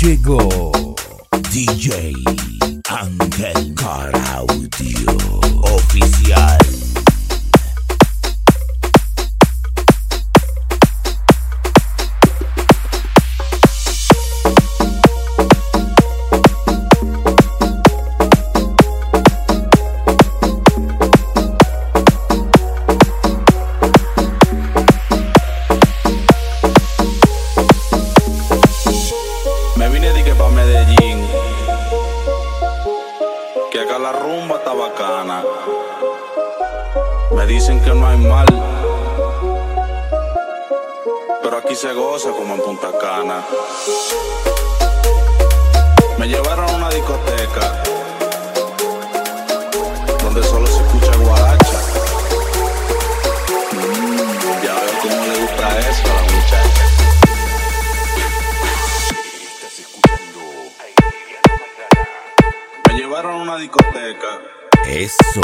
Llegó DJ Ángel Caraudio Oficial. Bacana. Me dicen que no hay mal. Pero aquí se goza como en Punta Cana. Me llevaron a una discoteca. Donde solo se escucha guaracha. Mm, ya veo cómo le gusta eso a la muchacha. Llevaron a una discoteca Eso,